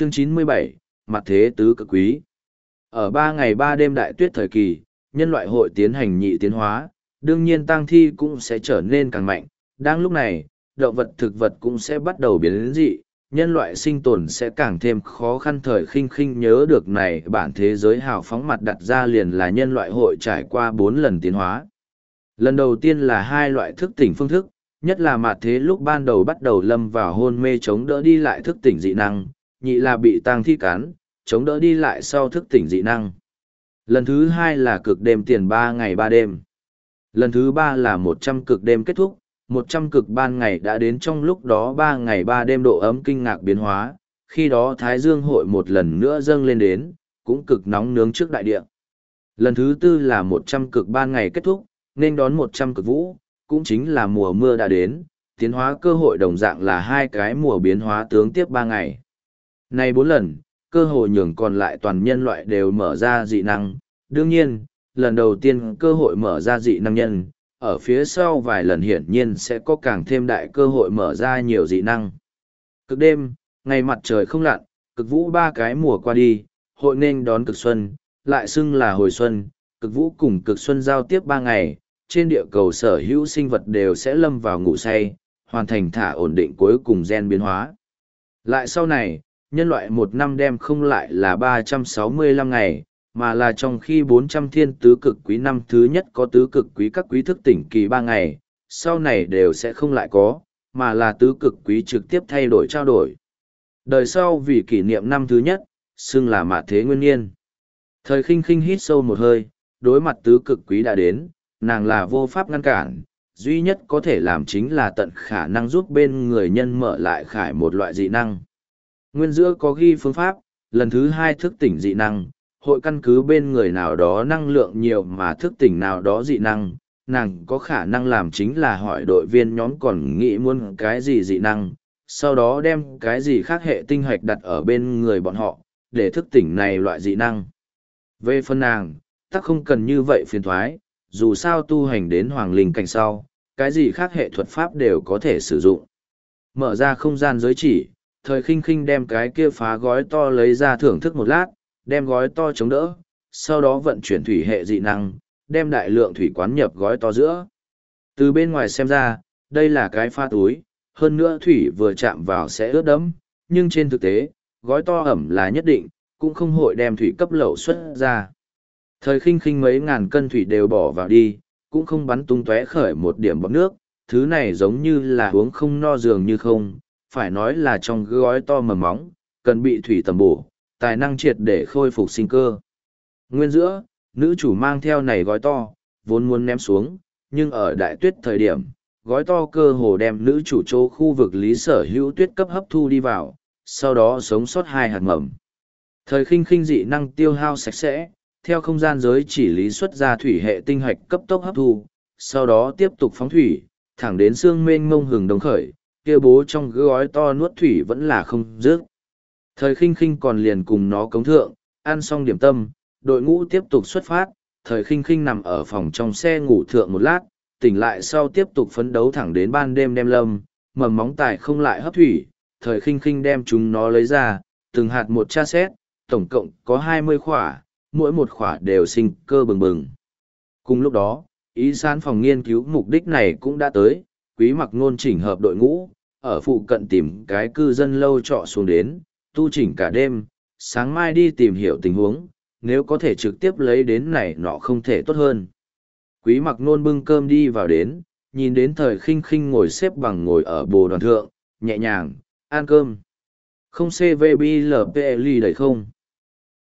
chương chín mươi bảy, mặt thế tứ cực quý. Ở ba ngày ba đêm đại tuyết thời kỳ, nhân loại hội tiến hành nhị tiến hóa, đương nhiên tang thi cũng sẽ trở nên càng mạnh. Đang lúc này, động vật thực vật cũng sẽ bắt đầu biến đến dị, nhân loại sinh tồn sẽ càng thêm khó khăn thời khinh khinh nhớ được này, bản thế giới hào phóng mặt đặt ra liền là nhân loại hội trải qua bốn lần tiến hóa. Lần đầu tiên là hai loại thức tỉnh phương thức, nhất là mặt thế lúc ban đầu bắt đầu lâm vào hôn mê chống đỡ đi lại thức tỉnh dị năng nhị là bị tang thi cắn, chống đỡ đi lại sau thức tỉnh dị năng. Lần thứ hai là cực đêm tiền ba ngày ba đêm. Lần thứ ba là một trăm cực đêm kết thúc, một trăm cực ban ngày đã đến trong lúc đó ba ngày ba đêm độ ấm kinh ngạc biến hóa, khi đó thái dương hội một lần nữa dâng lên đến, cũng cực nóng nướng trước đại địa. Lần thứ tư là một trăm cực ban ngày kết thúc, nên đón một trăm cực vũ, cũng chính là mùa mưa đã đến, tiến hóa cơ hội đồng dạng là hai cái mùa biến hóa tướng tiếp ba ngày này bốn lần cơ hội nhường còn lại toàn nhân loại đều mở ra dị năng đương nhiên lần đầu tiên cơ hội mở ra dị năng nhân ở phía sau vài lần hiển nhiên sẽ có càng thêm đại cơ hội mở ra nhiều dị năng. Cực đêm, ngày mặt trời không lặn, cực vũ ba cái mùa qua đi, hội nên đón cực xuân, lại xưng là hồi xuân, cực vũ cùng cực xuân giao tiếp ba ngày, trên địa cầu sở hữu sinh vật đều sẽ lâm vào ngủ say, hoàn thành thả ổn định cuối cùng gen biến hóa. Lại sau này, nhân loại một năm đem không lại là 365 ngày, mà là trong khi 400 thiên tứ cực quý năm thứ nhất có tứ cực quý các quý thức tỉnh kỳ ba ngày, sau này đều sẽ không lại có, mà là tứ cực quý trực tiếp thay đổi trao đổi. Đời sau vì kỷ niệm năm thứ nhất, xưng là mạ thế nguyên nhiên. Thời khinh khinh hít sâu một hơi, đối mặt tứ cực quý đã đến, nàng là vô pháp ngăn cản, duy nhất có thể làm chính là tận khả năng giúp bên người nhân mở lại khải một loại dị năng. Nguyên giữa có ghi phương pháp, lần thứ hai thức tỉnh dị năng, hội căn cứ bên người nào đó năng lượng nhiều mà thức tỉnh nào đó dị năng, nàng có khả năng làm chính là hỏi đội viên nhóm còn nghĩ muốn cái gì dị năng, sau đó đem cái gì khác hệ tinh hoạch đặt ở bên người bọn họ, để thức tỉnh này loại dị năng. Về phần nàng, tắc không cần như vậy phiền thoái, dù sao tu hành đến hoàng linh cảnh sau, cái gì khác hệ thuật pháp đều có thể sử dụng. Mở ra không gian giới chỉ, thời khinh khinh đem cái kia phá gói to lấy ra thưởng thức một lát, đem gói to chống đỡ, sau đó vận chuyển thủy hệ dị năng, đem đại lượng thủy quán nhập gói to giữa. Từ bên ngoài xem ra, đây là cái pha túi, hơn nữa thủy vừa chạm vào sẽ ướt đẫm, nhưng trên thực tế, gói to ẩm là nhất định, cũng không hội đem thủy cấp lậu xuất ra. Thời khinh khinh mấy ngàn cân thủy đều bỏ vào đi, cũng không bắn tung tóe khởi một điểm bọc nước, thứ này giống như là uống không no dường như không, phải nói là trong gói to mầm móng, cần bị thủy tầm bổ, tài năng triệt để khôi phục sinh cơ. Nguyên giữa, nữ chủ mang theo này gói to, vốn muốn ném xuống, nhưng ở đại tuyết thời điểm, gói to cơ hồ đem nữ chủ chỗ khu vực lý sở hữu tuyết cấp hấp thu đi vào, sau đó sống sót hai hạt mầm. Thời khinh khinh dị năng tiêu hao sạch sẽ, theo không gian giới chỉ lý xuất ra thủy hệ tinh hạch cấp tốc hấp thu, sau đó tiếp tục phóng thủy, thẳng đến xương mênh mông hừng đồng khởi, kia bố trong gói to nuốt thủy vẫn là không dứt. Thời khinh khinh còn liền cùng nó cống thượng, ăn xong điểm tâm, đội ngũ tiếp tục xuất phát, thời khinh khinh nằm ở phòng trong xe ngủ thượng một lát, tỉnh lại sau tiếp tục phấn đấu thẳng đến ban đêm đem lâm, mầm móng tài không lại hấp thủy, thời khinh khinh đem chúng nó lấy ra, từng hạt một tra xét, tổng cộng có hai mươi khỏa, mỗi một khỏa đều sinh cơ bừng bừng. Cùng lúc đó, ý san phòng nghiên cứu mục đích này cũng đã tới, quý mặc ngôn chỉnh hợp đội ngũ, ở phụ cận tìm cái cư dân lâu trọ xuống đến, tu chỉnh cả đêm, sáng mai đi tìm hiểu tình huống, nếu có thể trực tiếp lấy đến này nọ không thể tốt hơn. Quý mặc nôn bưng cơm đi vào đến, nhìn đến thời khinh khinh ngồi xếp bằng ngồi ở bồ đoàn thượng, nhẹ nhàng, ăn cơm. Không CVBLPL đầy không?